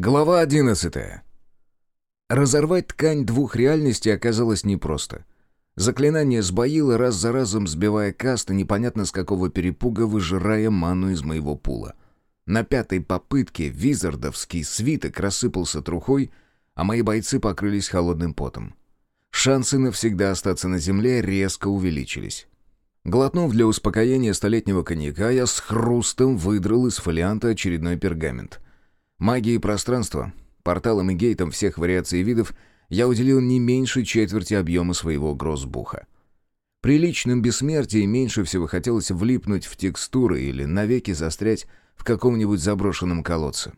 Глава 11. Разорвать ткань двух реальностей оказалось непросто. Заклинание сбоило раз за разом, сбивая каст, непонятно с какого перепуга выжирая ману из моего пула. На пятой попытке визардовский свиток рассыпался трухой, а мои бойцы покрылись холодным потом. Шансы навсегда остаться на земле резко увеличились. Глотнув для успокоения столетнего коньяка, я с хрустом выдрал из фолианта очередной пергамент — Магии пространства, порталам и гейтам всех вариаций и видов я уделил не меньше четверти объема своего гроссбуха. При личном бессмертии меньше всего хотелось влипнуть в текстуры или навеки застрять в каком-нибудь заброшенном колодце.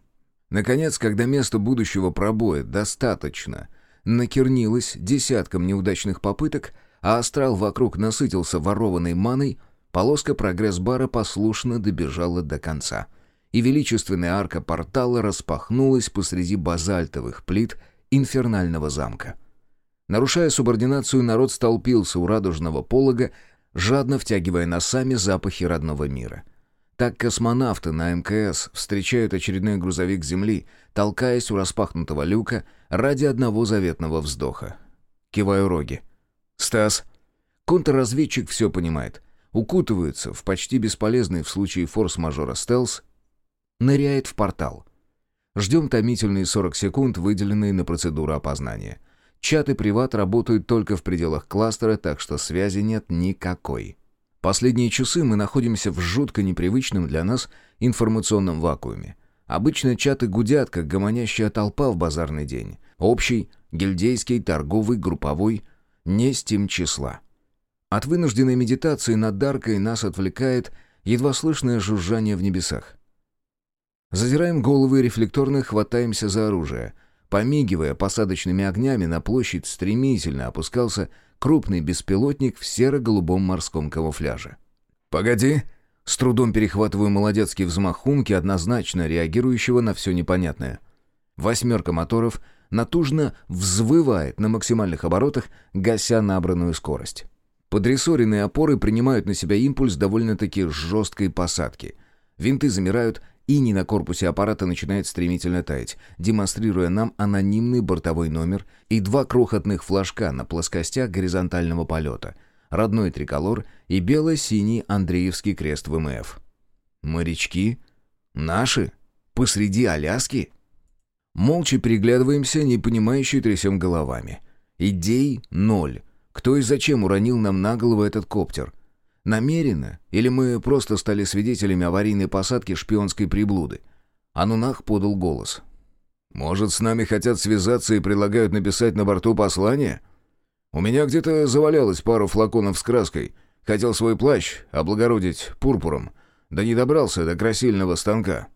Наконец, когда место будущего пробоя достаточно накернилось десятком неудачных попыток, а астрал вокруг насытился ворованной маной, полоска прогресс-бара послушно добежала до конца — и величественная арка портала распахнулась посреди базальтовых плит инфернального замка. Нарушая субординацию, народ столпился у радужного полога, жадно втягивая носами запахи родного мира. Так космонавты на МКС встречают очередной грузовик Земли, толкаясь у распахнутого люка ради одного заветного вздоха. Киваю роги. «Стас!» Контрразведчик все понимает. Укутываются в почти бесполезный в случае форс-мажора стелс ныряет в портал. Ждем томительные 40 секунд, выделенные на процедуру опознания. Чат и приват работают только в пределах кластера, так что связи нет никакой. Последние часы мы находимся в жутко непривычном для нас информационном вакууме. Обычно чаты гудят, как гомонящая толпа в базарный день. Общий, гильдейский, торговый, групповой, не с тем числа. От вынужденной медитации над Даркой нас отвлекает едва слышное жужжание в небесах. Задираем головы рефлекторно хватаемся за оружие. Помигивая посадочными огнями, на площадь стремительно опускался крупный беспилотник в серо-голубом морском камуфляже. «Погоди!» С трудом перехватываю молодецкий взмах хумки, однозначно реагирующего на все непонятное. Восьмерка моторов натужно взвывает на максимальных оборотах, гася набранную скорость. Подрессоренные опоры принимают на себя импульс довольно-таки жесткой посадки. Винты замирают, Ини на корпусе аппарата начинает стремительно таять, демонстрируя нам анонимный бортовой номер и два крохотных флажка на плоскостях горизонтального полета. Родной триколор и бело-синий Андреевский крест ВМФ. Морячки? Наши? Посреди Аляски? Молча переглядываемся, непонимающе трясем головами. Идей ноль. Кто и зачем уронил нам на голову этот коптер? Намеренно? Или мы просто стали свидетелями аварийной посадки шпионской приблуды? Анунах подал голос. «Может, с нами хотят связаться и предлагают написать на борту послание? У меня где-то завалялось пару флаконов с краской. Хотел свой плащ облагородить пурпуром. Да не добрался до красильного станка».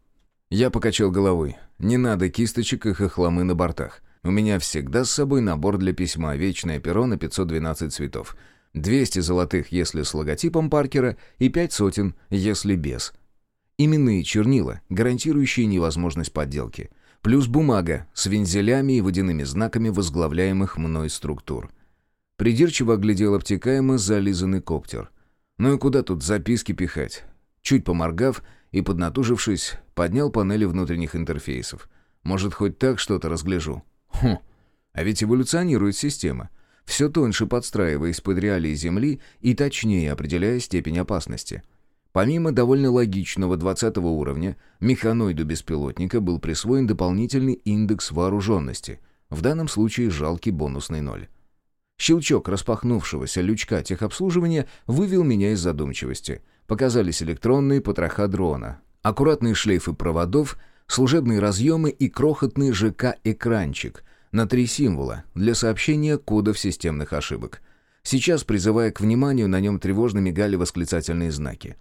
Я покачал головой. «Не надо кисточек и хохломы на бортах. У меня всегда с собой набор для письма, вечное перо на 512 цветов. 200 золотых, если с логотипом Паркера, и 5 сотен, если без. Именные чернила, гарантирующие невозможность подделки. Плюс бумага с вензелями и водяными знаками возглавляемых мной структур. Придирчиво оглядел обтекаемо зализанный коптер. Ну и куда тут записки пихать? Чуть поморгав и поднатужившись, поднял панели внутренних интерфейсов. Может, хоть так что-то разгляжу? Хм, а ведь эволюционирует система — все тоньше подстраиваясь под реалии Земли и точнее определяя степень опасности. Помимо довольно логичного 20 уровня, механоиду беспилотника был присвоен дополнительный индекс вооруженности, в данном случае жалкий бонусный ноль. Щелчок распахнувшегося лючка техобслуживания вывел меня из задумчивости. Показались электронные потроха дрона, аккуратные шлейфы проводов, служебные разъемы и крохотный ЖК-экранчик — на три символа для сообщения кодов системных ошибок. Сейчас, призывая к вниманию, на нем тревожно мигали восклицательные знаки.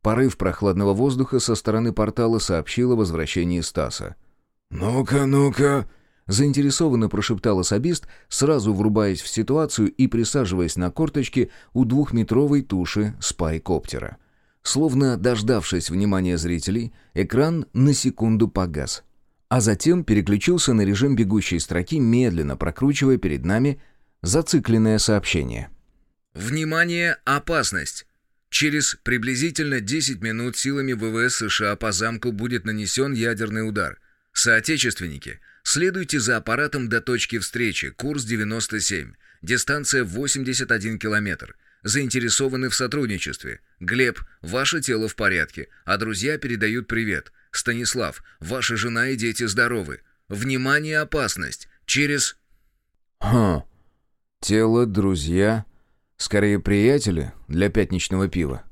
Порыв прохладного воздуха со стороны портала сообщил о возвращении Стаса. «Ну-ка, ну-ка!» Заинтересованно прошептал особист, сразу врубаясь в ситуацию и присаживаясь на корточки у двухметровой туши спайкоптера. Словно дождавшись внимания зрителей, экран на секунду погас а затем переключился на режим бегущей строки, медленно прокручивая перед нами зацикленное сообщение. «Внимание! Опасность! Через приблизительно 10 минут силами ВВС США по замку будет нанесен ядерный удар. Соотечественники, следуйте за аппаратом до точки встречи, курс 97, дистанция 81 километр. Заинтересованы в сотрудничестве. Глеб, ваше тело в порядке, а друзья передают привет. Станислав, ваша жена и дети здоровы. Внимание, опасность. Через... Хм. Тело, друзья, скорее приятели для пятничного пива.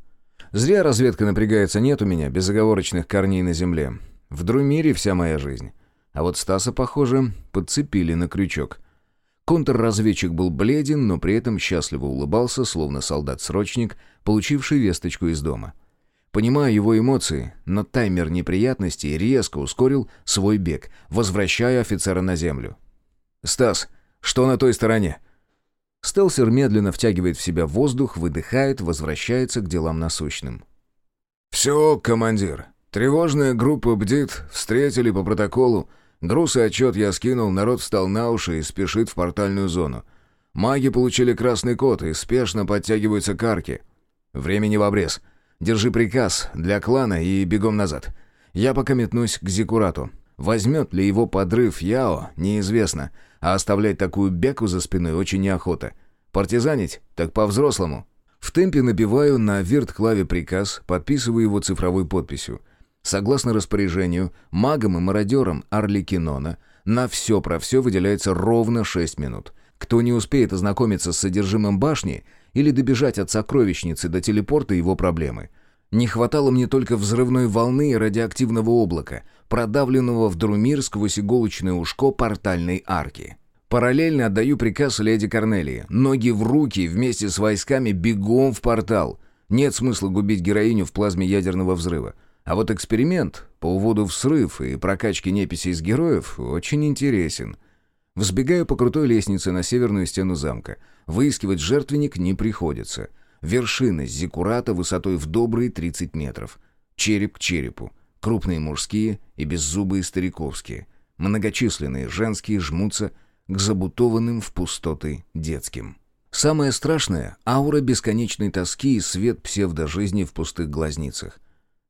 Зря разведка напрягается, нет у меня безоговорочных корней на земле. В Друмире вся моя жизнь. А вот Стаса, похоже, подцепили на крючок. Контрразведчик был бледен, но при этом счастливо улыбался, словно солдат-срочник, получивший весточку из дома. Понимаю его эмоции, но таймер неприятностей резко ускорил свой бег, возвращая офицера на землю. «Стас, что на той стороне?» Стелсер медленно втягивает в себя воздух, выдыхает, возвращается к делам насущным. «Все, командир. Тревожная группа бдит, встретили по протоколу. Груз и отчет я скинул, народ встал на уши и спешит в портальную зону. Маги получили красный код и спешно подтягиваются к арке. Времени в обрез. Держи приказ для клана и бегом назад. Я пока метнусь к Зикурату. Возьмет ли его подрыв Яо, неизвестно, а оставлять такую беку за спиной очень неохота. Партизанить? Так по-взрослому. В темпе набиваю на вирт-клаве приказ, подписываю его цифровой подписью. Согласно распоряжению, магам и мародерам Арликинона на все про все выделяется ровно 6 минут. Кто не успеет ознакомиться с содержимым башни или добежать от сокровищницы до телепорта его проблемы. Не хватало мне только взрывной волны и радиоактивного облака, продавленного в Друмир сквозь иголочное ушко портальной арки. Параллельно отдаю приказ леди Корнелии. Ноги в руки вместе с войсками бегом в портал. Нет смысла губить героиню в плазме ядерного взрыва. А вот эксперимент по уводу в срыв и прокачке неписей из героев очень интересен. Взбегаю по крутой лестнице на северную стену замка. Выискивать жертвенник не приходится. Вершины зиккурата высотой в добрые 30 метров. Череп к черепу. Крупные мужские и беззубые стариковские. Многочисленные женские жмутся к забутованным в пустоты детским. Самое страшное — аура бесконечной тоски и свет псевдожизни в пустых глазницах.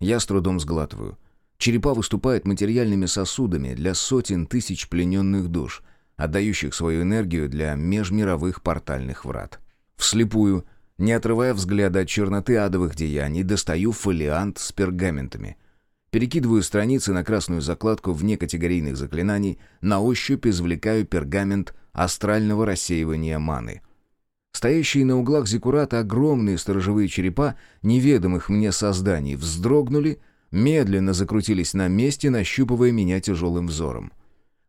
Я с трудом сглатываю. Черепа выступают материальными сосудами для сотен тысяч плененных душ, отдающих свою энергию для межмировых портальных врат. Вслепую, не отрывая взгляда от черноты адовых деяний, достаю фолиант с пергаментами. Перекидываю страницы на красную закладку вне категорийных заклинаний, на ощупь извлекаю пергамент астрального рассеивания маны. Стоящие на углах зиккурата огромные сторожевые черепа неведомых мне созданий вздрогнули, медленно закрутились на месте, нащупывая меня тяжелым взором.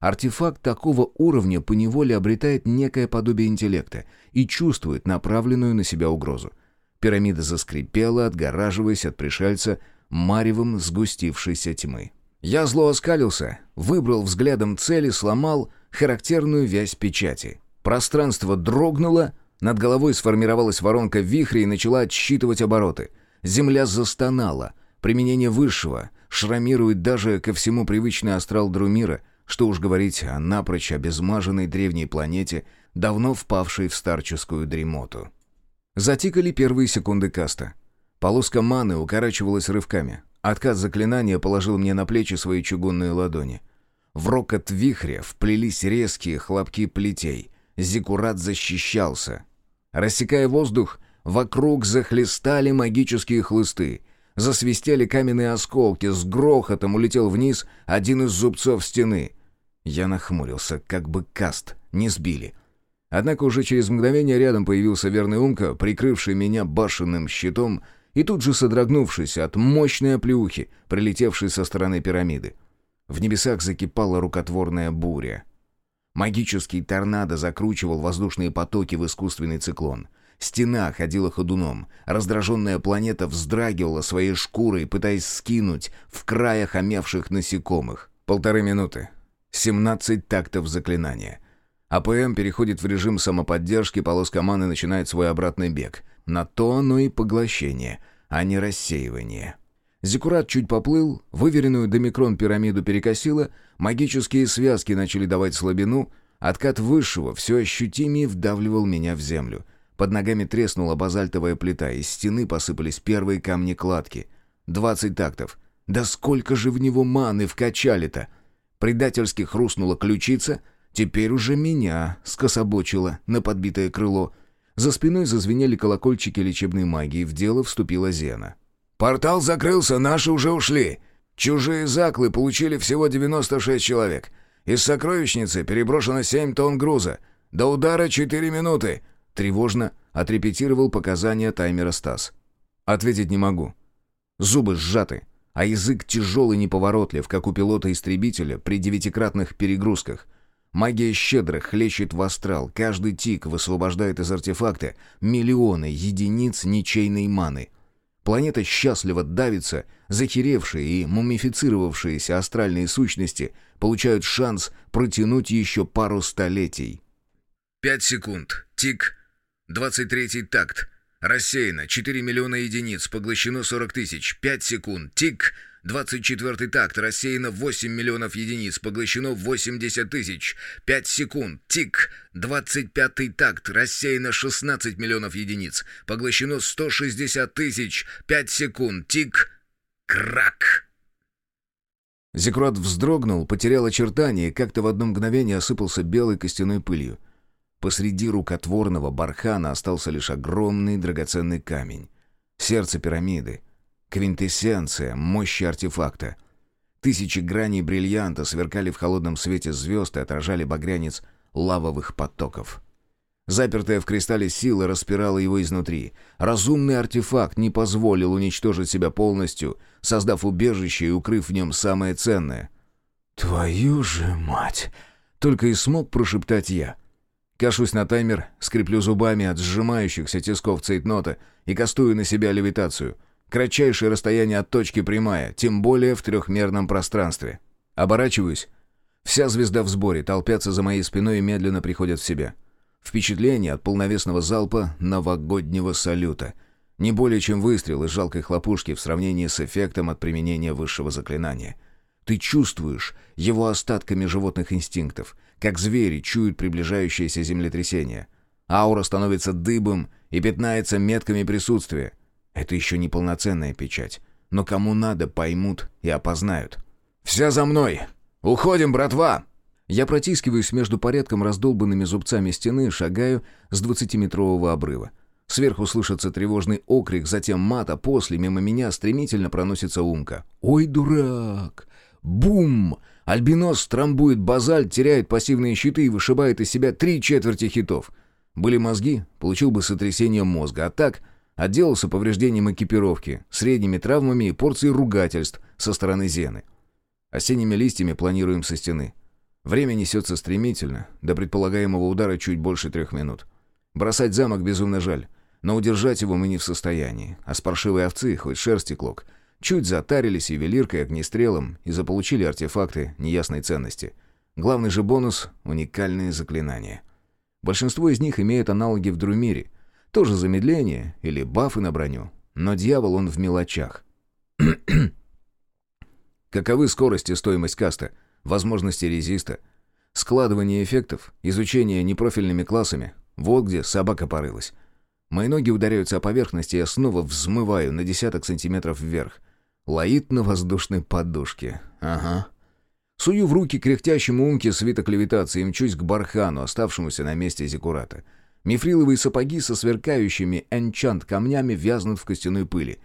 Артефакт такого уровня поневоле обретает некое подобие интеллекта и чувствует направленную на себя угрозу. Пирамида заскрипела, отгораживаясь от пришельца маревом сгустившейся тьмы. Я зло оскалился, выбрал взглядом цели, сломал характерную вязь печати. Пространство дрогнуло, над головой сформировалась воронка вихря и начала отсчитывать обороты. Земля застонала. Применение высшего шрамирует даже ко всему привычный астрал Друмира, что уж говорить о напрочь обезмаженной древней планете, давно впавшей в старческую дремоту. Затикали первые секунды каста. Полоска маны укорачивалась рывками. Откат заклинания положил мне на плечи свои чугунные ладони. В рокот вихря вплелись резкие хлопки плетей. Зиккурат защищался. Рассекая воздух, вокруг захлестали магические хлысты. Засвистели каменные осколки, с грохотом улетел вниз один из зубцов стены. Я нахмурился, как бы каст не сбили. Однако уже через мгновение рядом появился верный Умка, прикрывший меня башенным щитом и тут же содрогнувшись от мощной оплеухи, прилетевшей со стороны пирамиды. В небесах закипала рукотворная буря. Магический торнадо закручивал воздушные потоки в искусственный циклон. Стена ходила ходуном. Раздраженная планета вздрагивала своей шкурой, пытаясь скинуть в краях омявших насекомых. Полторы минуты. 17 тактов заклинания. АПМ переходит в режим самоподдержки, полоска маны начинает свой обратный бег. На то оно и поглощение, а не рассеивание. Зиккурат чуть поплыл, выверенную до микрон пирамиду перекосило, магические связки начали давать слабину, откат высшего все ощутимее вдавливал меня в землю. Под ногами треснула базальтовая плита, из стены посыпались первые камни кладки. Двадцать тактов. Да сколько же в него маны вкачали-то! Предательски хрустнула ключица, теперь уже меня скособочило на подбитое крыло. За спиной зазвенели колокольчики лечебной магии, в дело вступила Зена. «Портал закрылся, наши уже ушли. Чужие заклы получили всего 96 человек. Из сокровищницы переброшено 7 тонн груза. До удара 4 минуты!» Тревожно отрепетировал показания таймера Стас. «Ответить не могу. Зубы сжаты, а язык тяжелый неповоротлив, как у пилота-истребителя при девятикратных перегрузках. Магия щедро хлещет в астрал, каждый тик высвобождает из артефакта миллионы единиц ничейной маны — Планета счастливо давится, захеревшие и мумифицировавшиеся астральные сущности получают шанс протянуть еще пару столетий. Пять секунд. Тик. Двадцать третий такт. Рассеяно. Четыре миллиона единиц. Поглощено сорок тысяч. Пять секунд. Тик. 24-й такт. Рассеяно 8 миллионов единиц. Поглощено 80 тысяч. 5 секунд. Тик. 25-й такт. Рассеяно 16 миллионов единиц. Поглощено 160 тысяч. 5 секунд. Тик. Крак. Зекрот вздрогнул, потерял очертания и как-то в одно мгновение осыпался белой костяной пылью. Посреди рукотворного бархана остался лишь огромный драгоценный камень. Сердце пирамиды — Квинтэссенция мощи артефакта. Тысячи граней бриллианта сверкали в холодном свете звезд и отражали багрянец лавовых потоков. Запертая в кристалле сила распирала его изнутри. Разумный артефакт не позволил уничтожить себя полностью, создав убежище и укрыв в нем самое ценное. «Твою же мать!» — только и смог прошептать я. Кашусь на таймер, скреплю зубами от сжимающихся тисков цейтнота и кастую на себя левитацию — Кратчайшее расстояние от точки прямая, тем более в трехмерном пространстве. Оборачиваюсь. Вся звезда в сборе, толпятся за моей спиной и медленно приходят в себя. Впечатление от полновесного залпа новогоднего салюта. Не более чем выстрел из жалкой хлопушки в сравнении с эффектом от применения высшего заклинания. Ты чувствуешь его остатками животных инстинктов, как звери чуют приближающееся землетрясение. Аура становится дыбом и пятнается метками присутствия. Это еще не полноценная печать. Но кому надо, поймут и опознают. «Вся за мной! Уходим, братва!» Я протискиваюсь между порядком раздолбанными зубцами стены и шагаю с двадцатиметрового обрыва. Сверху слышится тревожный окрик, затем мат, а после мимо меня стремительно проносится умка. «Ой, дурак!» Бум! Альбинос трамбует базальт, теряет пассивные щиты и вышибает из себя три четверти хитов. Были мозги, получил бы сотрясение мозга, а так Отделался повреждением экипировки, средними травмами и порцией ругательств со стороны Зены. Осенними листьями планируем со стены. Время несется стремительно, до предполагаемого удара чуть больше трех минут. Бросать замок безумно жаль, но удержать его мы не в состоянии. А с паршивой овцы, хоть шерсти клок, чуть затарились ювелиркой, огнестрелом и заполучили артефакты неясной ценности. Главный же бонус — уникальные заклинания. Большинство из них имеют аналоги в Друмире — тоже замедление или бафы на броню. Но дьявол он в мелочах. Каковы скорость и стоимость каста, возможности резиста, складывание эффектов, изучение непрофильными классами. Вот где собака порылась. Мои ноги ударяются о поверхность, и я снова взмываю на десяток сантиметров вверх. Лаит на воздушной подушке. Ага. Сую в руки кряхтящему умке свиток левитации и мчусь к бархану, оставшемуся на месте зекурата. Мифриловые сапоги со сверкающими энчант камнями вязнут в костяной пыли.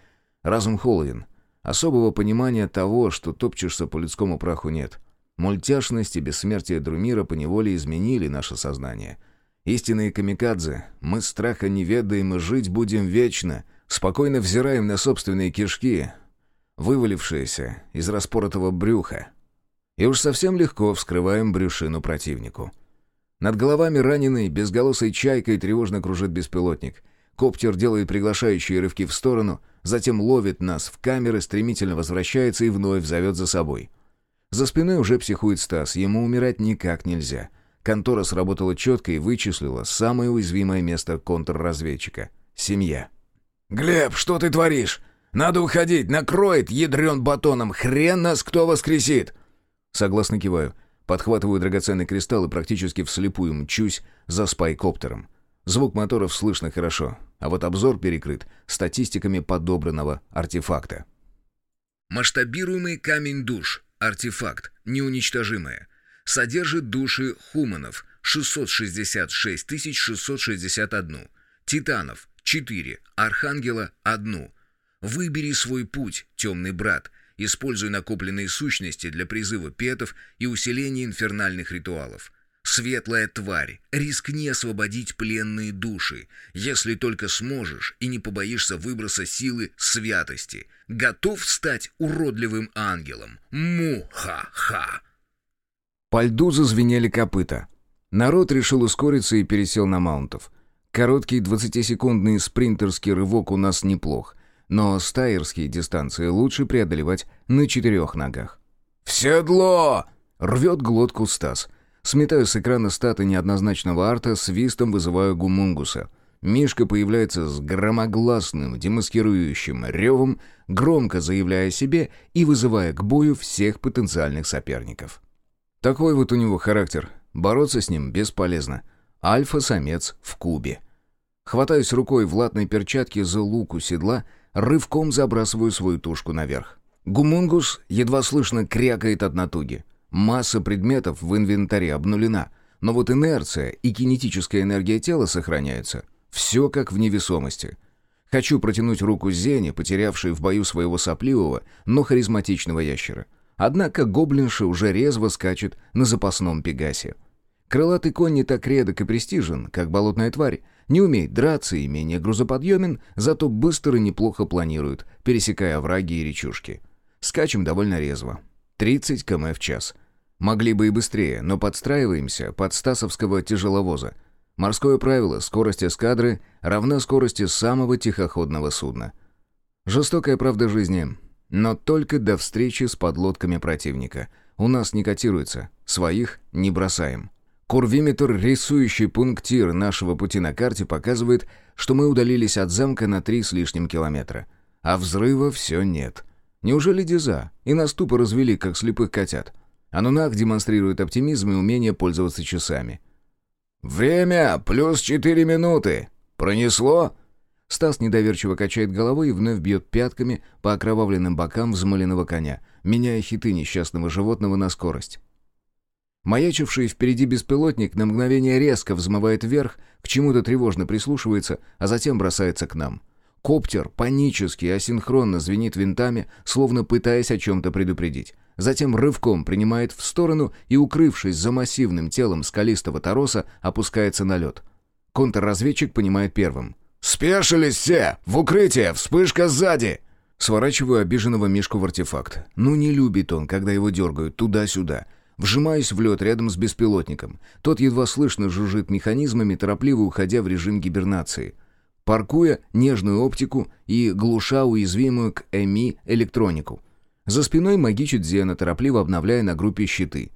Разум холоден. Особого понимания того, что топчешься по людскому праху нет. Мультяшность и бессмертие Друмира поневоле изменили наше сознание. Истинные камикадзе, мы страха не ведаем и жить будем вечно, спокойно взираем на собственные кишки, вывалившиеся из распоротого брюха. И уж совсем легко вскрываем брюшину противнику. Над головами раненый, безголосой чайкой тревожно кружит беспилотник. Коптер делает приглашающие рывки в сторону, затем ловит нас в камеры, стремительно возвращается и вновь зовет за собой. За спиной уже психует Стас, ему умирать никак нельзя. Контора сработала четко и вычислила самое уязвимое место контрразведчика — семья. «Глеб, что ты творишь? Надо уходить, накроет, ядрен батоном, хрен нас кто воскресит!» Согласно киваю — Подхватываю драгоценный кристалл и практически вслепую мчусь за спайкоптером. Звук моторов слышно хорошо, а вот обзор перекрыт статистиками подобранного артефакта. Масштабируемый камень душ. Артефакт. Неуничтожимое. Содержит души хуманов 666 661. Титанов 4. Архангела 1. Выбери свой путь, темный брат. Используй накопленные сущности для призыва петов и усиления инфернальных ритуалов. Светлая тварь, рискни освободить пленные души, если только сможешь и не побоишься выброса силы святости. Готов стать уродливым ангелом? Му-ха-ха! По льду зазвенели копыта. Народ решил ускориться и пересел на маунтов. Короткий 20-секундный спринтерский рывок у нас неплох, но стайерские дистанции лучше преодолевать на четырех ногах. «В седло!» — рвет глотку Стас. Сметаю с экрана статы неоднозначного арта, свистом вызываю гумунгуса. Мишка появляется с громогласным, демаскирующим ревом, громко заявляя о себе и вызывая к бою всех потенциальных соперников. Такой вот у него характер. Бороться с ним бесполезно. Альфа-самец в кубе. Хватаюсь рукой в латной перчатке за луку седла, рывком забрасываю свою тушку наверх. Гумунгус едва слышно крякает от натуги. Масса предметов в инвентаре обнулена, но вот инерция и кинетическая энергия тела сохраняются. Все как в невесомости. Хочу протянуть руку Зене, потерявшей в бою своего сопливого, но харизматичного ящера. Однако гоблинша уже резво скачет на запасном пегасе. Крылатый конь не так редок и престижен, как болотная тварь, не умеет драться и менее грузоподъемен, зато быстро и неплохо планирует, пересекая овраги и речушки. Скачем довольно резво. 30 км в час. Могли бы и быстрее, но подстраиваемся под стасовского тяжеловоза. Морское правило «скорость эскадры равна скорости самого тихоходного судна». Жестокая правда жизни, но только до встречи с подлодками противника. У нас не котируется, своих не бросаем. Курвиметр, рисующий пунктир нашего пути на карте, показывает, что мы удалились от замка на три с лишним километра. А взрыва все нет. Неужели Диза и нас тупо развели, как слепых котят? Анунак демонстрирует оптимизм и умение пользоваться часами. «Время плюс четыре минуты. Пронесло?» Стас недоверчиво качает головой и вновь бьет пятками по окровавленным бокам взмыленного коня, меняя хиты несчастного животного на скорость. Маячивший впереди беспилотник на мгновение резко взмывает вверх, к чему-то тревожно прислушивается, а затем бросается к нам. Коптер панически асинхронно звенит винтами, словно пытаясь о чем-то предупредить. Затем рывком принимает в сторону и, укрывшись за массивным телом скалистого тороса, опускается на лед. Контрразведчик понимает первым. «Спешились все! В укрытие! Вспышка сзади!» Сворачиваю обиженного Мишку в артефакт. Ну не любит он, когда его дергают туда-сюда. Вжимаюсь в лед рядом с беспилотником. Тот едва слышно жужжит механизмами, торопливо уходя в режим гибернации. Паркуя нежную оптику и глуша уязвимую к ЭМИ электронику. За спиной магичит Зена, торопливо обновляя на группе щиты.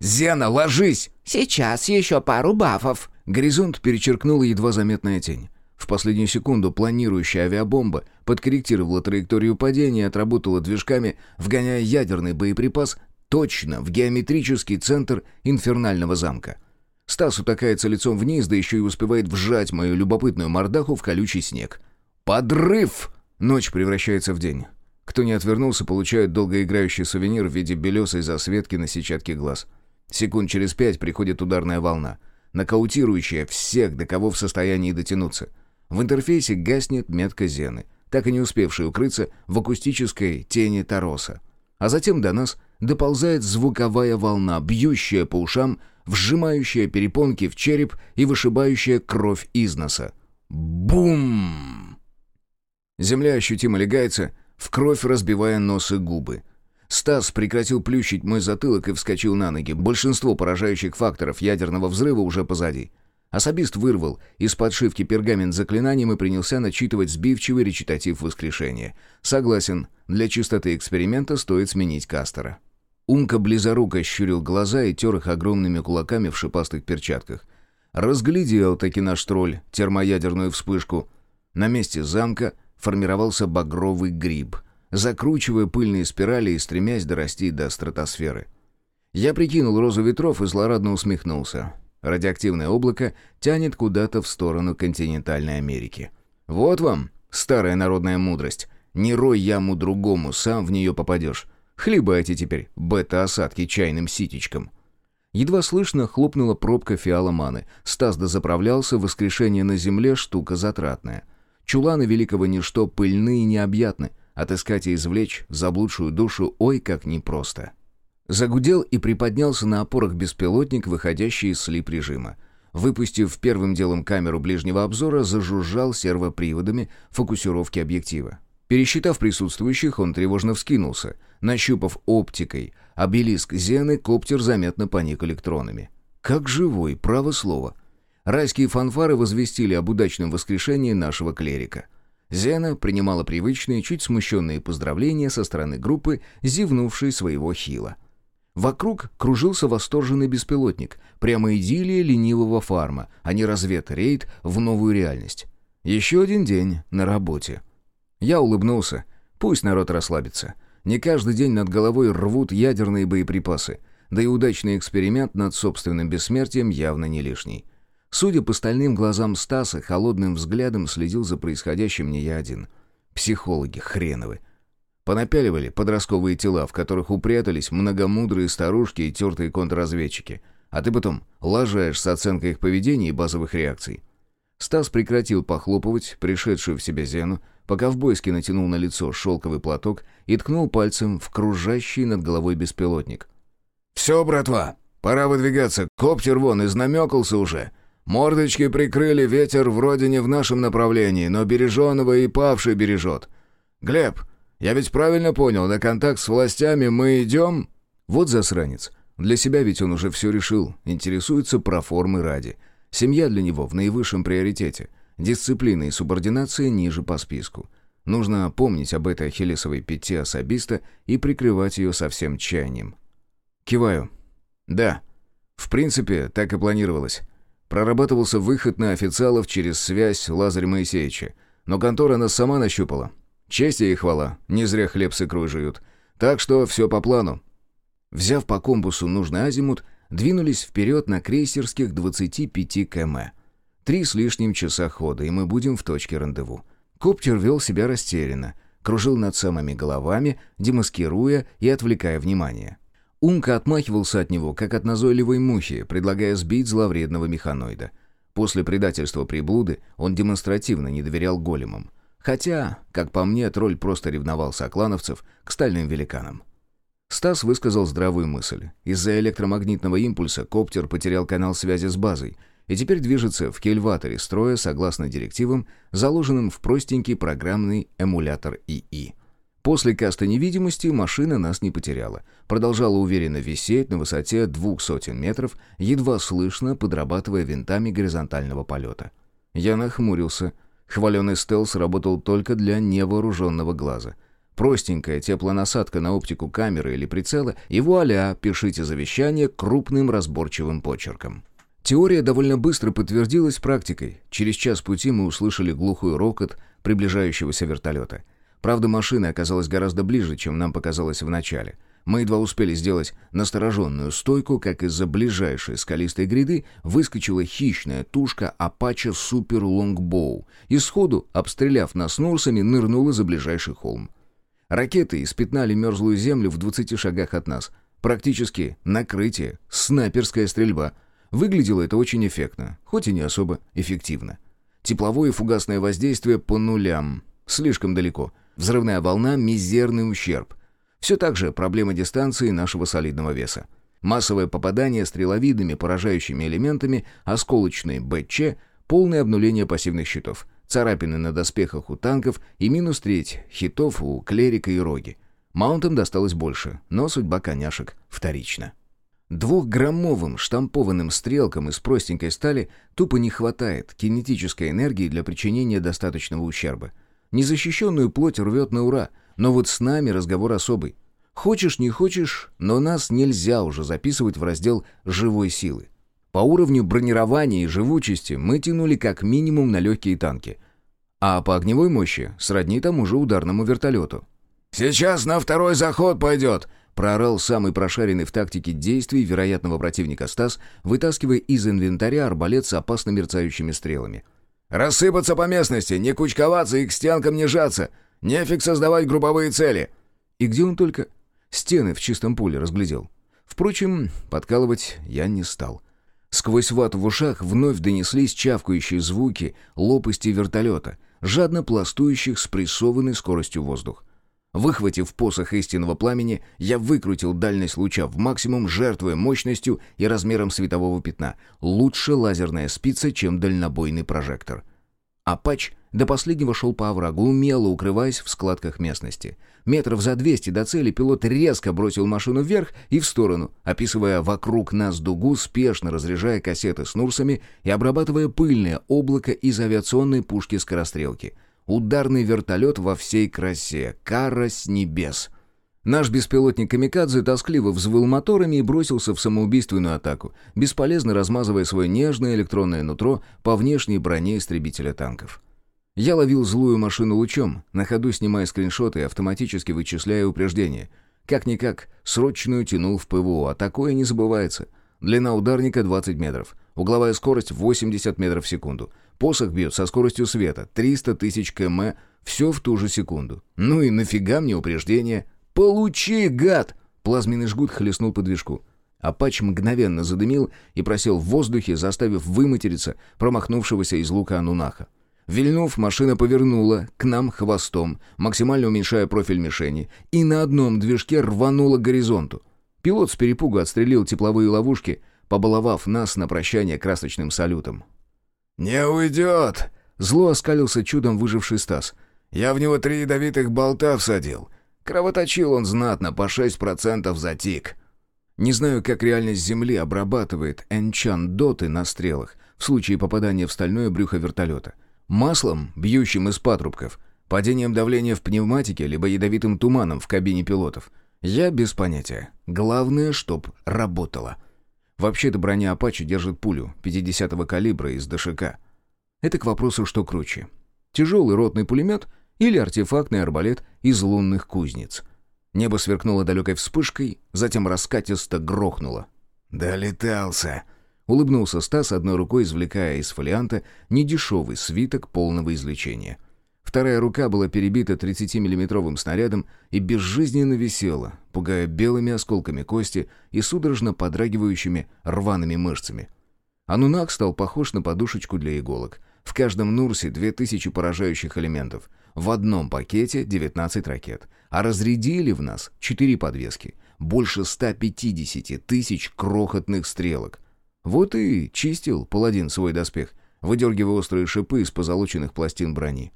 «Зена, ложись!» «Сейчас еще пару бафов!» Горизонт перечеркнула едва заметная тень. В последнюю секунду планирующая авиабомба подкорректировала траекторию падения и отработала движками, вгоняя ядерный боеприпас точно в геометрический центр инфернального замка. Стас утакается лицом вниз, да еще и успевает вжать мою любопытную мордаху в колючий снег. «Подрыв!» Ночь превращается в день. Кто не отвернулся, получает долгоиграющий сувенир в виде белесой засветки на сетчатке глаз. Секунд через пять приходит ударная волна, нокаутирующая всех, до кого в состоянии дотянуться. В интерфейсе гаснет метка Зены, так и не успевшая укрыться в акустической тени Тароса. А затем до нас доползает звуковая волна, бьющая по ушам, вжимающая перепонки в череп и вышибающая кровь из носа. Бум! Земля ощутимо легается, в кровь разбивая нос и губы. Стас прекратил плющить мой затылок и вскочил на ноги. Большинство поражающих факторов ядерного взрыва уже позади. Особист вырвал из подшивки пергамент заклинанием и принялся начитывать сбивчивый речитатив воскрешения. Согласен, для чистоты эксперимента стоит сменить Кастера. Умка близоруко щурил глаза и тер их огромными кулаками в шипастых перчатках. Разглядел таки наш тролль термоядерную вспышку. На месте замка формировался багровый гриб, закручивая пыльные спирали и стремясь дорасти до стратосферы. Я прикинул розу ветров и злорадно усмехнулся. Радиоактивное облако тянет куда-то в сторону континентальной Америки. Вот вам старая народная мудрость. Не рой яму другому, сам в нее попадешь. Хлебайте теперь бета-осадки чайным ситечком. Едва слышно хлопнула пробка фиала маны. Стас дозаправлялся, воскрешение на земле — штука затратная. Чуланы великого ничто пыльны и необъятны. Отыскать и извлечь заблудшую душу ой как непросто. Загудел и приподнялся на опорах беспилотник, выходящий из слип-режима. Выпустив первым делом камеру ближнего обзора, зажужжал сервоприводами фокусировки объектива. Пересчитав присутствующих, он тревожно вскинулся. Нащупав оптикой обелиск Зены, коптер заметно поник электронами. Как живой, право слово. Райские фанфары возвестили об удачном воскрешении нашего клерика. Зена принимала привычные, чуть смущенные поздравления со стороны группы, зевнувшей своего хила. Вокруг кружился восторженный беспилотник, прямо идиллия ленивого фарма, а не развед-рейд в новую реальность. Еще один день на работе. Я улыбнулся. Пусть народ расслабится. Не каждый день над головой рвут ядерные боеприпасы. Да и удачный эксперимент над собственным бессмертием явно не лишний. Судя по стальным глазам Стаса, холодным взглядом следил за происходящим не я один. Психологи хреновы. Понапяливали подростковые тела, в которых упрятались многомудрые старушки и тертые контрразведчики. А ты потом лажаешь с оценкой их поведения и базовых реакций. Стас прекратил похлопывать пришедшую в себя Зену, по-ковбойски натянул на лицо шелковый платок и ткнул пальцем в кружащий над головой беспилотник. «Все, братва, пора выдвигаться. Коптер вон изнамекался уже. Мордочки прикрыли, ветер вроде не в нашем направлении, но береженого и павший бережет. Глеб, я ведь правильно понял, на контакт с властями мы идем...» Вот засранец. Для себя ведь он уже все решил, интересуется про формы ради. Семья для него в наивысшем приоритете — Дисциплина и субординация ниже по списку. Нужно помнить об этой ахиллесовой пяти особиста и прикрывать ее со всем чаянием. Киваю. Да. В принципе, так и планировалось. Прорабатывался выход на официалов через связь Лазаря Моисеевича. Но контора нас сама нащупала. Честь и хвала. Не зря хлеб с икрой жуют. Так что все по плану. Взяв по компасу нужный азимут, двинулись вперед на крейсерских 25 км. Три с лишним часа хода, и мы будем в точке рандеву. Коптер вел себя растерянно, кружил над самыми головами, демаскируя и отвлекая внимание. Умка отмахивался от него, как от назойливой мухи, предлагая сбить зловредного механоида. После предательства приблуды он демонстративно не доверял големам. Хотя, как по мне, тролль просто ревновал соклановцев к стальным великанам. Стас высказал здравую мысль. Из-за электромагнитного импульса коптер потерял канал связи с базой — и теперь движется в кельваторе строя согласно директивам, заложенным в простенький программный эмулятор ИИ. После каста невидимости машина нас не потеряла. Продолжала уверенно висеть на высоте двух сотен метров, едва слышно подрабатывая винтами горизонтального полета. Я нахмурился. Хваленый стелс работал только для невооруженного глаза. Простенькая теплонасадка на оптику камеры или прицела, и вуаля, пишите завещание крупным разборчивым почерком. Теория довольно быстро подтвердилась практикой. Через час пути мы услышали глухой рокот приближающегося вертолета. Правда, машина оказалась гораздо ближе, чем нам показалось вначале. Мы едва успели сделать настороженную стойку, как из-за ближайшей скалистой гряды выскочила хищная тушка Апача Супер Лонгбоу и сходу, обстреляв нас Нурсами, нырнула за ближайший холм. Ракеты испятнали мерзлую землю в 20 шагах от нас. Практически накрытие, снайперская стрельба — Выглядело это очень эффектно, хоть и не особо эффективно. Тепловое и фугасное воздействие по нулям. Слишком далеко. Взрывная волна — мизерный ущерб. Все так же проблема дистанции нашего солидного веса. Массовое попадание стреловидными поражающими элементами, осколочные БЧ, полное обнуление пассивных щитов, царапины на доспехах у танков и минус треть хитов у клерика и роги. Маунтам досталось больше, но судьба коняшек вторична. Двухграммовым штампованным стрелкам из простенькой стали тупо не хватает кинетической энергии для причинения достаточного ущерба. Незащищенную плоть рвет на ура, но вот с нами разговор особый. Хочешь, не хочешь, но нас нельзя уже записывать в раздел «живой силы». По уровню бронирования и живучести мы тянули как минимум на легкие танки. А по огневой мощи сродни тому же ударному вертолету. «Сейчас на второй заход пойдет!» Проорал самый прошаренный в тактике действий вероятного противника Стас, вытаскивая из инвентаря арбалет с опасно мерцающими стрелами. «Рассыпаться по местности, не кучковаться и к стенкам не жаться! Нефиг создавать групповые цели!» И где он только... Стены в чистом поле разглядел. Впрочем, подкалывать я не стал. Сквозь вату в ушах вновь донеслись чавкающие звуки лопасти вертолета, жадно пластующих с прессованной скоростью воздух. Выхватив посох истинного пламени, я выкрутил дальность луча в максимум, жертвуя мощностью и размером светового пятна. Лучше лазерная спица, чем дальнобойный прожектор. Апач до последнего шел по оврагу, умело укрываясь в складках местности. Метров за 200 до цели пилот резко бросил машину вверх и в сторону, описывая вокруг нас дугу, спешно разряжая кассеты с нурсами и обрабатывая пыльное облако из авиационной пушки-скорострелки. Ударный вертолет во всей красе. Кара с небес. Наш беспилотник «Камикадзе» тоскливо взвыл моторами и бросился в самоубийственную атаку, бесполезно размазывая свое нежное электронное нутро по внешней броне истребителя танков. Я ловил злую машину лучом, на ходу снимая скриншоты и автоматически вычисляя упреждения. Как-никак, срочную тянул в ПВО, а такое не забывается. Длина ударника 20 метров, угловая скорость 80 метров в секунду. Посох бьет со скоростью света, 300 тысяч км, все в ту же секунду. Ну и нафига мне упреждение? «Получи, гад!» Плазменный жгут хлестнул по движку. Апач мгновенно задымил и просел в воздухе, заставив выматериться промахнувшегося из лука Анунаха. Вильнув, машина повернула к нам хвостом, максимально уменьшая профиль мишени, и на одном движке рванула к горизонту. Пилот с перепугу отстрелил тепловые ловушки, побаловав нас на прощание красочным салютом. «Не уйдет!» — зло оскалился чудом выживший Стас. «Я в него три ядовитых болта всадил. Кровоточил он знатно, по 6% за тик». Не знаю, как реальность Земли обрабатывает энчан-доты на стрелах в случае попадания в стальное брюхо вертолета. Маслом, бьющим из патрубков, падением давления в пневматике, либо ядовитым туманом в кабине пилотов. Я без понятия. Главное, чтоб работало. Вообще-то броня «Апачи» держит пулю 50-го калибра из ДШК. Это к вопросу, что круче. Тяжелый ротный пулемет или артефактный арбалет из лунных кузнец. Небо сверкнуло далекой вспышкой, затем раскатисто грохнуло. «Долетался!» Улыбнулся Стас, одной рукой извлекая из фолианта недешевый свиток полного излечения. Вторая рука была перебита 30-миллиметровым снарядом и безжизненно висела, пугая белыми осколками кости и судорожно подрагивающими рваными мышцами. Анунак стал похож на подушечку для иголок. В каждом Нурсе 2000 поражающих элементов. В одном пакете 19 ракет. А разрядили в нас 4 подвески. Больше 150 тысяч крохотных стрелок. Вот и чистил паладин свой доспех, выдергивая острые шипы из позолоченных пластин брони.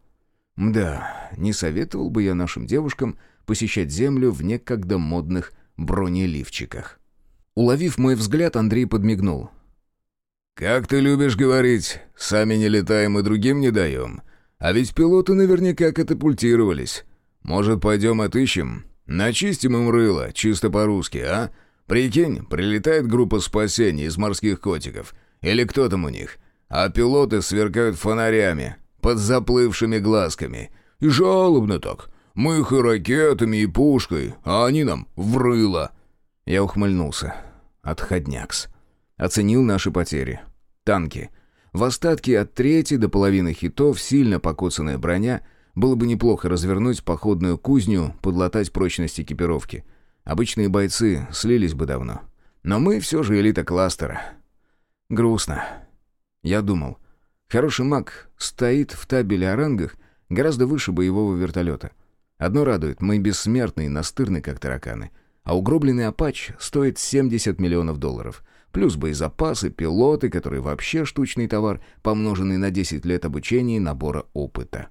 Да, не советовал бы я нашим девушкам посещать землю в некогда модных бронеливчиках. Уловив мой взгляд, Андрей подмигнул. «Как ты любишь говорить, сами не летаем и другим не даем. А ведь пилоты наверняка катапультировались. Может, пойдем отыщем? Начистим им рыло, чисто по-русски, а? Прикинь, прилетает группа спасения из морских котиков. Или кто там у них. А пилоты сверкают фонарями, под заплывшими глазками. И жалобно так. Мы их и ракетами, и пушкой, а они нам врыло. Я ухмыльнулся. Отходнякс. Оценил наши потери. Танки. В остатке от трети до половины хитов сильно покоцанная броня. Было бы неплохо развернуть походную кузню, подлатать прочность экипировки — Обычные бойцы слились бы давно. Но мы все же элита кластера. Грустно. Я думал, хороший маг стоит в табеле о рангах гораздо выше боевого вертолета. Одно радует, мы бессмертны и настырны, как тараканы. А угробленный «Апач» стоит 70 миллионов долларов. Плюс боезапасы, пилоты, которые вообще штучный товар, помноженный на 10 лет обучения и набора опыта.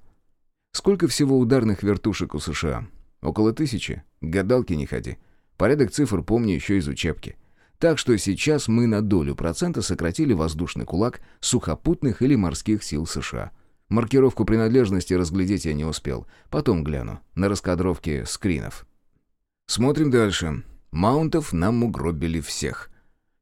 Сколько всего ударных вертушек у США? Около тысячи? Гадалки не ходи. Порядок цифр помню еще из учебки. Так что сейчас мы на долю процента сократили воздушный кулак сухопутных или морских сил США. Маркировку принадлежности разглядеть я не успел. Потом гляну. На раскадровке скринов. Смотрим дальше. Маунтов нам угробили всех.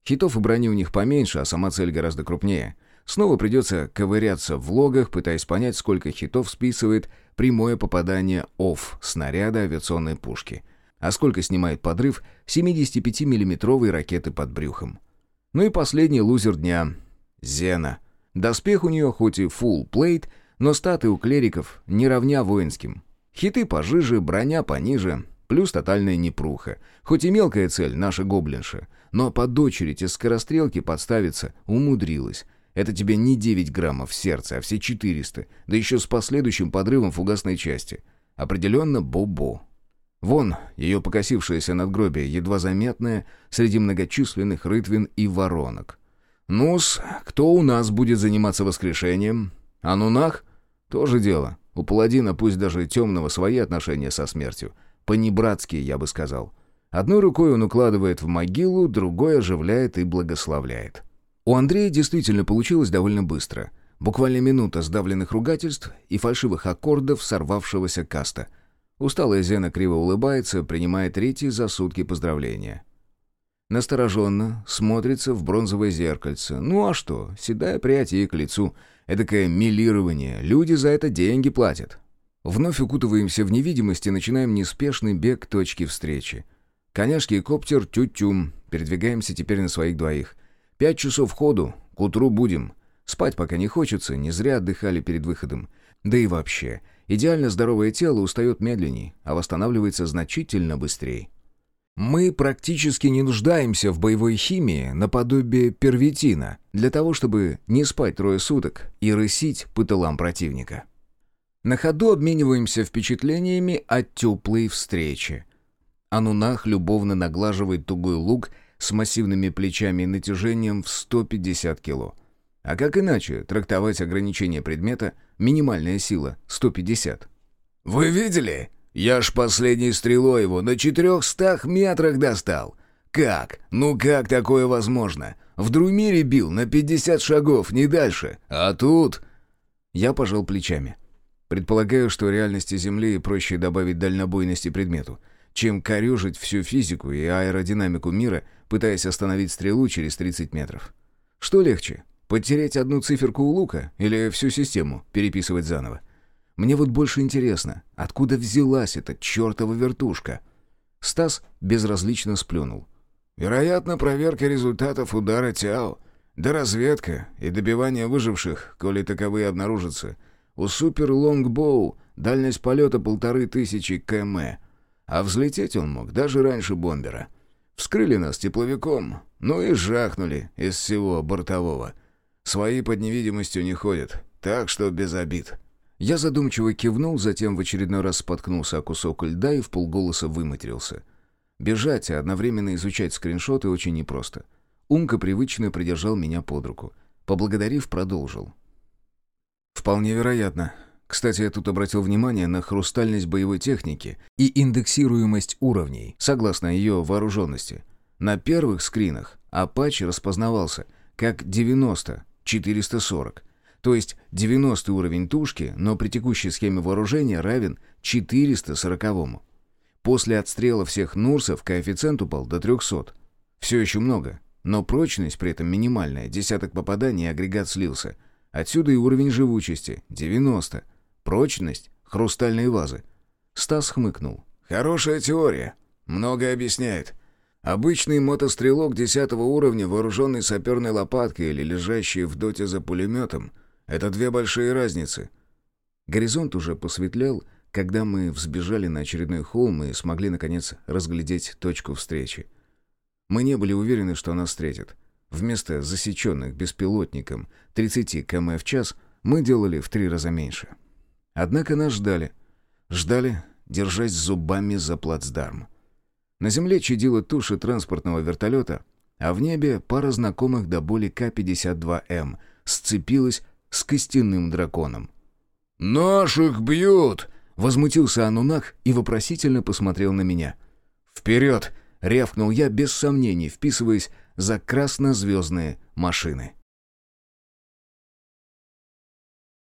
Хитов и брони у них поменьше, а сама цель гораздо крупнее. Снова придется ковыряться в логах, пытаясь понять, сколько хитов списывает прямое попадание ОФ снаряда авиационной пушки — а сколько снимает подрыв 75 миллиметровой ракеты под брюхом. Ну и последний лузер дня — Зена. Доспех у нее хоть и full plate, но статы у клериков не равня воинским. Хиты пожиже, броня пониже. Плюс тотальная непруха. Хоть и мелкая цель, наша гоблинша, но по дочери из скорострелки подставиться умудрилась. Это тебе не 9 граммов сердца, а все 400, да еще с последующим подрывом фугасной части. Определенно бо-бо. Вон ее покосившееся надгробие, едва заметное среди многочисленных рытвин и воронок. «Ну-с, кто у нас будет заниматься воскрешением? Анунах? Тоже дело. У паладина пусть даже темного свои отношения со смертью. По-небратски, я бы сказал. Одной рукой он укладывает в могилу, другой оживляет и благословляет. У Андрея действительно получилось довольно быстро. Буквально минута сдавленных ругательств и фальшивых аккордов сорвавшегося каста. Усталая Зена криво улыбается, принимая третий за сутки поздравления. Настороженно смотрится в бронзовое зеркальце. Ну а что, седая прядь ей к лицу. Эдакое милирование. Люди за это деньги платят. Вновь укутываемся в невидимость и начинаем неспешный бег к точке встречи. Коняшки и коптер тю-тюм. Передвигаемся теперь на своих двоих. Пять часов ходу, к утру будем. Спать пока не хочется, не зря отдыхали перед выходом. Да и вообще, идеально здоровое тело устает медленнее, а восстанавливается значительно быстрее. Мы практически не нуждаемся в боевой химии наподобие первитина для того, чтобы не спать трое суток и рысить по тылам противника. На ходу обмениваемся впечатлениями от теплой встречи. Анунах любовно наглаживает тугой лук – с массивными плечами и натяжением в 150 кило. А как иначе трактовать ограничение предмета минимальная сила 150? «Вы видели? Я ж последней стрелой его на 400 метрах достал. Как? Ну как такое возможно? В Друмире бил на 50 шагов, не дальше. А тут...» Я пожал плечами. Предполагаю, что реальности Земли проще добавить дальнобойности предмету, чем корежить всю физику и аэродинамику мира пытаясь остановить стрелу через 30 метров. Что легче, подтереть одну циферку у лука или всю систему переписывать заново? Мне вот больше интересно, откуда взялась эта чертова вертушка? Стас безразлично сплюнул. «Вероятно, проверка результатов удара Тяо, да разведка и добивание выживших, коли таковые обнаружатся. У Супер Лонгбоу дальность полета полторы тысячи км, а взлететь он мог даже раньше бомбера. Вскрыли нас тепловиком, ну и жахнули из всего бортового. Свои под невидимостью не ходят, так что без обид». Я задумчиво кивнул, затем в очередной раз споткнулся о кусок льда и в полголоса выматерился. Бежать и одновременно изучать скриншоты очень непросто. Умка привычно придержал меня под руку. Поблагодарив, продолжил. «Вполне вероятно. Кстати, я тут обратил внимание на хрустальность боевой техники и индексируемость уровней, согласно ее вооруженности. На первых скринах Apache распознавался как 90-440, то есть 90 уровень тушки, но при текущей схеме вооружения равен 440-му. После отстрела всех Нурсов коэффициент упал до 300. Все еще много, но прочность при этом минимальная, десяток попаданий агрегат слился. Отсюда и уровень живучести – 90. Прочность хрустальной вазы. Стас хмыкнул. «Хорошая теория. Многое объясняет. Обычный мотострелок десятого уровня, вооруженный саперной лопаткой или лежащий в доте за пулеметом — это две большие разницы». Горизонт уже посветлял, когда мы взбежали на очередной холм и смогли, наконец, разглядеть точку встречи. Мы не были уверены, что нас встретят. Вместо засеченных беспилотником 30 км в час мы делали в три раза меньше. Однако нас ждали. Ждали, держась зубами за плацдарм. На земле чадила туша транспортного вертолета, а в небе пара знакомых до боли К-52М сцепилась с костяным драконом. «Наших бьют!» — возмутился Анунак и вопросительно посмотрел на меня. «Вперед!» — рявкнул я без сомнений, вписываясь за краснозвездные машины.